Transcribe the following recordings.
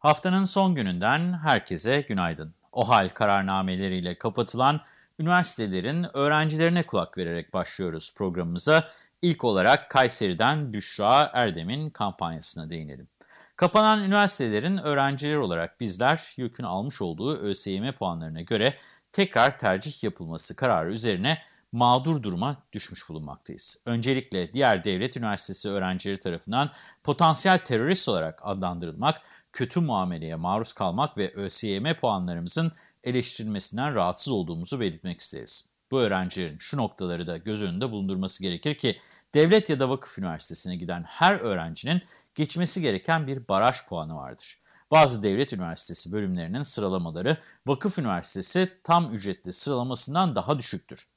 Haftanın son gününden herkese günaydın. OHAL kararnameleriyle kapatılan üniversitelerin öğrencilerine kulak vererek başlıyoruz programımıza. İlk olarak Kayseri'den Büşra Erdem'in kampanyasına değinelim. Kapanan üniversitelerin öğrencileri olarak bizler YÖK'ün almış olduğu ÖSYM puanlarına göre tekrar tercih yapılması kararı üzerine mağdur duruma düşmüş bulunmaktayız. Öncelikle diğer devlet üniversitesi öğrencileri tarafından potansiyel terörist olarak adlandırılmak, kötü muameleye maruz kalmak ve ÖSYM puanlarımızın eleştirilmesinden rahatsız olduğumuzu belirtmek isteriz. Bu öğrencilerin şu noktaları da göz önünde bulundurması gerekir ki, devlet ya da vakıf üniversitesine giden her öğrencinin geçmesi gereken bir baraj puanı vardır. Bazı devlet üniversitesi bölümlerinin sıralamaları vakıf üniversitesi tam ücretli sıralamasından daha düşüktür.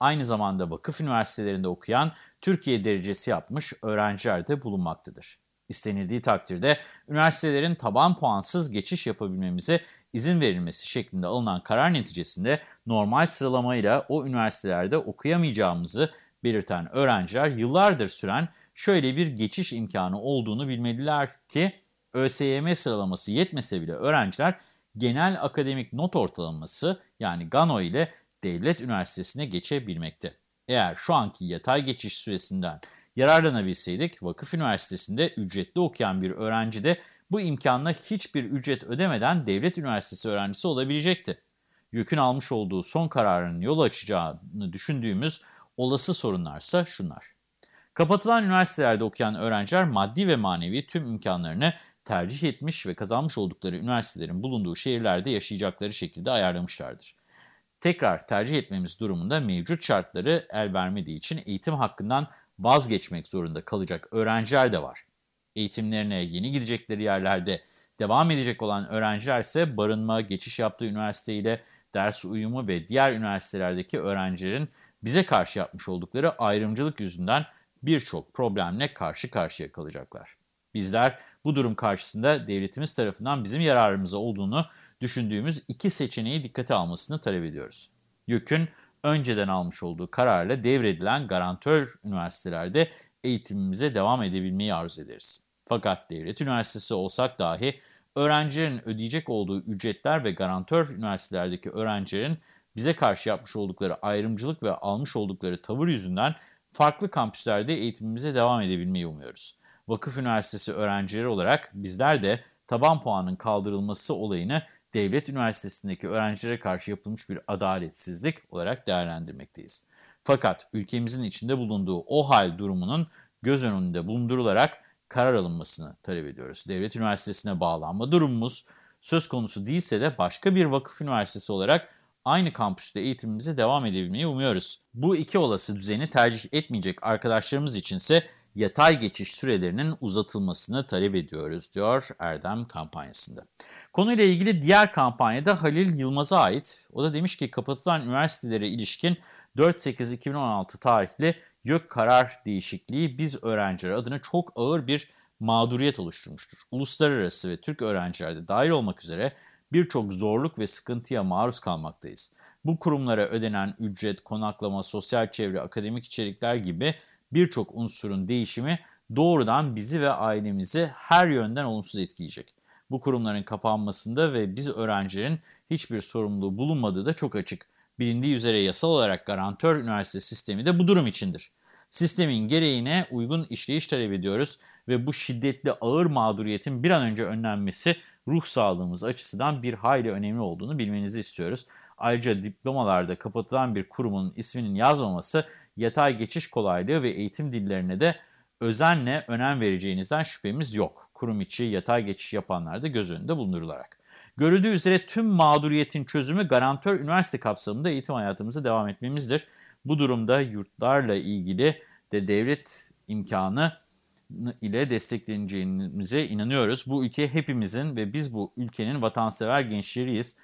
Aynı zamanda vakıf üniversitelerinde okuyan Türkiye derecesi yapmış öğrenciler de bulunmaktadır. İstenildiği takdirde üniversitelerin taban puansız geçiş yapabilmemize izin verilmesi şeklinde alınan karar neticesinde normal sıralamayla o üniversitelerde okuyamayacağımızı belirten öğrenciler yıllardır süren şöyle bir geçiş imkanı olduğunu bilmeliler ki ÖSYM sıralaması yetmese bile öğrenciler genel akademik not ortalaması yani GANO ile devlet üniversitesine geçebilmekte. Eğer şu anki yatay geçiş süresinden yararlanabilseydik vakıf üniversitesinde ücretli okuyan bir öğrenci de bu imkanla hiçbir ücret ödemeden devlet üniversitesi öğrencisi olabilecekti. YÖK'ün almış olduğu son kararın yol açacağını düşündüğümüz olası sorunlarsa şunlar. Kapatılan üniversitelerde okuyan öğrenciler maddi ve manevi tüm imkanlarını tercih etmiş ve kazanmış oldukları üniversitelerin bulunduğu şehirlerde yaşayacakları şekilde ayarlamışlardır tekrar tercih etmemiz durumunda mevcut şartları el vermediği için eğitim hakkından vazgeçmek zorunda kalacak öğrenciler de var. Eğitimlerine yeni gidecekleri yerlerde devam edecek olan öğrenciler ise barınma, geçiş yaptığı üniversiteyle ders uyumu ve diğer üniversitelerdeki öğrencilerin bize karşı yapmış oldukları ayrımcılık yüzünden birçok problemle karşı karşıya kalacaklar. Bizler bu durum karşısında devletimiz tarafından bizim yararımıza olduğunu düşündüğümüz iki seçeneği dikkate almasını talep ediyoruz. YÖK'ün önceden almış olduğu kararla devredilen garantör üniversitelerde eğitimimize devam edebilmeyi arzu ederiz. Fakat devlet üniversitesi olsak dahi öğrencilerin ödeyecek olduğu ücretler ve garantör üniversitelerdeki öğrencilerin bize karşı yapmış oldukları ayrımcılık ve almış oldukları tavır yüzünden farklı kampüslerde eğitimimize devam edebilmeyi umuyoruz. Vakıf Üniversitesi öğrencileri olarak bizler de taban puanın kaldırılması olayını devlet üniversitesindeki öğrencilere karşı yapılmış bir adaletsizlik olarak değerlendirmekteyiz. Fakat ülkemizin içinde bulunduğu o hal durumunun göz önünde bulundurularak karar alınmasını talep ediyoruz. Devlet üniversitesine bağlanma durumumuz söz konusu değilse de başka bir vakıf üniversitesi olarak aynı kampüste eğitimimize devam edebilmeyi umuyoruz. Bu iki olası düzeni tercih etmeyecek arkadaşlarımız içinse yatay geçiş sürelerinin uzatılmasını talep ediyoruz, diyor Erdem kampanyasında. Konuyla ilgili diğer kampanyada Halil Yılmaz'a ait. O da demiş ki kapatılan üniversitelere ilişkin 4-8-2016 tarihli YÖK karar değişikliği biz öğrenciler adına çok ağır bir mağduriyet oluşturmuştur. Uluslararası ve Türk öğrenciler de dahil olmak üzere birçok zorluk ve sıkıntıya maruz kalmaktayız. Bu kurumlara ödenen ücret, konaklama, sosyal çevre, akademik içerikler gibi birçok unsurun değişimi doğrudan bizi ve ailemizi her yönden olumsuz etkileyecek. Bu kurumların kapanmasında ve biz öğrencilerin hiçbir sorumluluğu bulunmadığı da çok açık. Bilindiği üzere yasal olarak garantör üniversite sistemi de bu durum içindir. Sistemin gereğine uygun işleyiş talep ediyoruz ve bu şiddetli ağır mağduriyetin bir an önce önlenmesi ruh sağlığımız açısından bir hayli önemli olduğunu bilmenizi istiyoruz. Ayrıca diplomalarda kapatılan bir kurumun isminin yazmaması yatay geçiş kolaylığı ve eğitim dillerine de özenle önem vereceğinizden şüphemiz yok. Kurum içi yatay geçiş yapanlar da göz önünde bulundurularak. Görüldüğü üzere tüm mağduriyetin çözümü garantör üniversite kapsamında eğitim hayatımıza devam etmemizdir. Bu durumda yurtlarla ilgili de devlet imkanı ile destekleneceğimize inanıyoruz. Bu ülke hepimizin ve biz bu ülkenin vatansever gençleriyiz.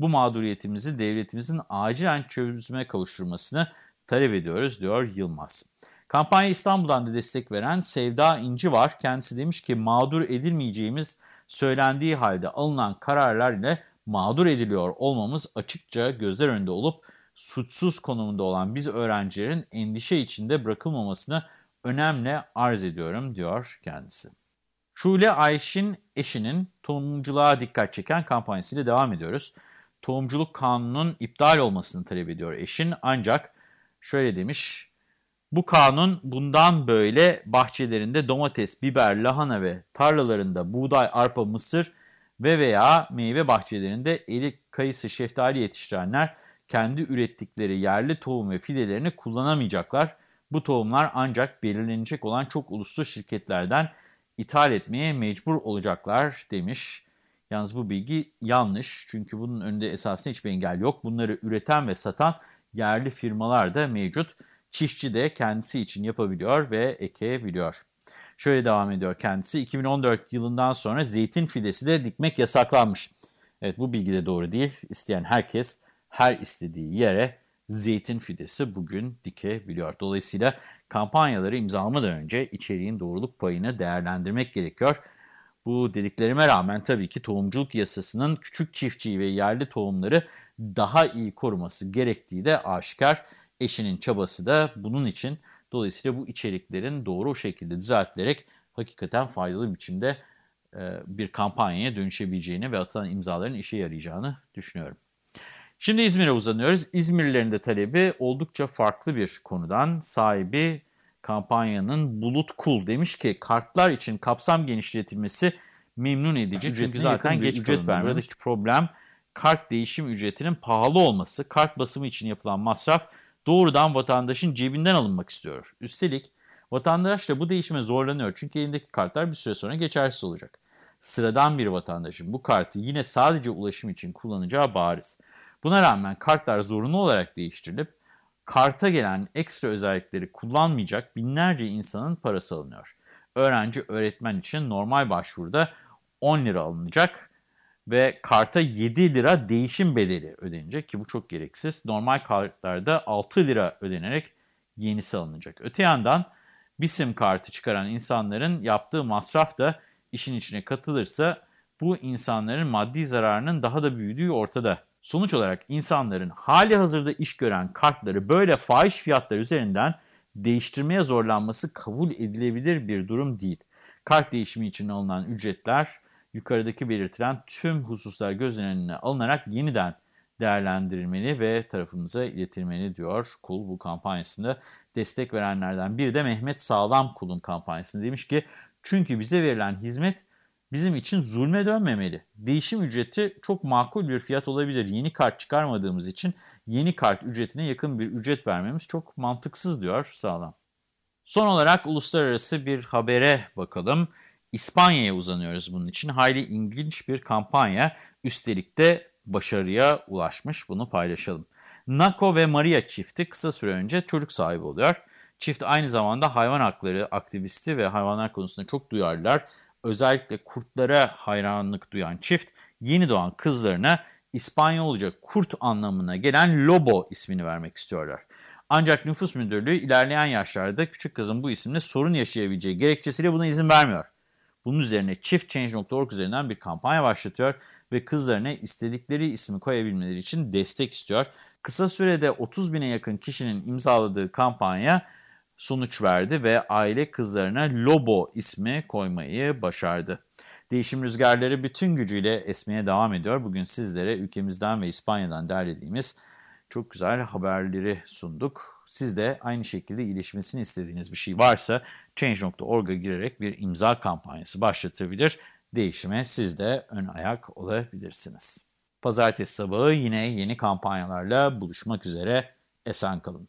Bu mağduriyetimizi devletimizin acilen çözüme kavuşturmasını talep ediyoruz diyor Yılmaz. Kampanya İstanbul'dan da destek veren Sevda İnci var. Kendisi demiş ki mağdur edilmeyeceğimiz söylendiği halde alınan kararlar ile mağdur ediliyor olmamız açıkça gözler önünde olup suçsuz konumunda olan biz öğrencilerin endişe içinde bırakılmamasını önemli arz ediyorum diyor kendisi. Şule Ayşin eşinin tohumculuğa dikkat çeken kampanyasıyla devam ediyoruz. Tohumculuk kanunun iptal olmasını talep ediyor eşin ancak şöyle demiş. Bu kanun bundan böyle bahçelerinde domates, biber, lahana ve tarlalarında buğday, arpa, mısır ve veya meyve bahçelerinde elik, kayısı, şeftali yetiştirenler kendi ürettikleri yerli tohum ve fidelerini kullanamayacaklar. Bu tohumlar ancak belirlenecek olan çok uluslu şirketlerden ithal etmeye mecbur olacaklar demiş. Yalnız bu bilgi yanlış çünkü bunun önünde esasında hiçbir engel yok. Bunları üreten ve satan yerli firmalar da mevcut. Çiftçi de kendisi için yapabiliyor ve ekebiliyor. Şöyle devam ediyor kendisi. 2014 yılından sonra zeytin fidesi de dikmek yasaklanmış. Evet bu bilgi de doğru değil. İsteyen herkes her istediği yere zeytin fidesi bugün dikebiliyor. Dolayısıyla kampanyaları imzalamadan önce içeriğin doğruluk payını değerlendirmek gerekiyor. Bu dediklerime rağmen tabii ki tohumculuk yasasının küçük çiftçiyi ve yerli tohumları daha iyi koruması gerektiği de aşikar. Eşinin çabası da bunun için. Dolayısıyla bu içeriklerin doğru şekilde düzeltilerek hakikaten faydalı biçimde e, bir kampanyaya dönüşebileceğini ve atılan imzaların işe yarayacağını düşünüyorum. Şimdi İzmir'e uzanıyoruz. İzmirlilerin de talebi oldukça farklı bir konudan. Sahibi kampanyanın Bulut Kul demiş ki kartlar için kapsam genişletilmesi memnun edici. Çünkü zaten geç ücret vermiyor. Hiç problem kart değişim ücretinin pahalı olması. Kart basımı için yapılan masraf doğrudan vatandaşın cebinden alınmak istiyor. Üstelik vatandaş da bu değişime zorlanıyor. Çünkü elindeki kartlar bir süre sonra geçersiz olacak. Sıradan bir vatandaşın bu kartı yine sadece ulaşım için kullanacağı bariz. Buna rağmen kartlar zorunlu olarak değiştirilip karta gelen ekstra özellikleri kullanmayacak binlerce insanın parası alınıyor. Öğrenci öğretmen için normal başvuruda 10 lira alınacak ve karta 7 lira değişim bedeli ödenecek ki bu çok gereksiz. Normal kartlarda 6 lira ödenerek yenisi alınacak. Öte yandan bir sim kartı çıkaran insanların yaptığı masraf da işin içine katılırsa bu insanların maddi zararının daha da büyüdüğü ortada. Sonuç olarak insanların hali hazırda iş gören kartları böyle fahiş fiyatlar üzerinden değiştirmeye zorlanması kabul edilebilir bir durum değil. Kart değişimi için alınan ücretler yukarıdaki belirtilen tüm hususlar göz önüne alınarak yeniden değerlendirilmeli ve tarafımıza iletilmeli diyor Kul bu kampanyasında. Destek verenlerden biri de Mehmet Sağlam Kul'un kampanyasında demiş ki çünkü bize verilen hizmet bizim için zulme dönmemeli. Değişim ücreti çok makul bir fiyat olabilir. Yeni kart çıkarmadığımız için yeni kart ücretine yakın bir ücret vermemiz çok mantıksız diyor Sağlam. Son olarak uluslararası bir habere bakalım. İspanya'ya uzanıyoruz bunun için. Hayli ilginç bir kampanya. Üstelik de başarıya ulaşmış. Bunu paylaşalım. Nako ve Maria çifti kısa süre önce çocuk sahibi oluyor. Çift aynı zamanda hayvan hakları aktivisti ve hayvanlar konusunda çok duyarlılar özellikle kurtlara hayranlık duyan çift yeni doğan kızlarına İspanyolca kurt anlamına gelen Lobo ismini vermek istiyorlar. Ancak nüfus müdürlüğü ilerleyen yaşlarda küçük kızın bu isimle sorun yaşayabileceği gerekçesiyle buna izin vermiyor. Bunun üzerine çift Change.org üzerinden bir kampanya başlatıyor ve kızlarına istedikleri ismi koyabilmeleri için destek istiyor. Kısa sürede 30 bine yakın kişinin imzaladığı kampanya sonuç verdi ve aile kızlarına Lobo ismi koymayı başardı. Değişim rüzgarları bütün gücüyle esmeye devam ediyor. Bugün sizlere ülkemizden ve İspanya'dan derlediğimiz çok güzel haberleri sunduk. Siz de aynı şekilde iyileşmesini istediğiniz bir şey varsa Change.org'a girerek bir imza kampanyası başlatabilir. Değişime siz de ön ayak olabilirsiniz. Pazartesi sabahı yine yeni kampanyalarla buluşmak üzere. Esen kalın.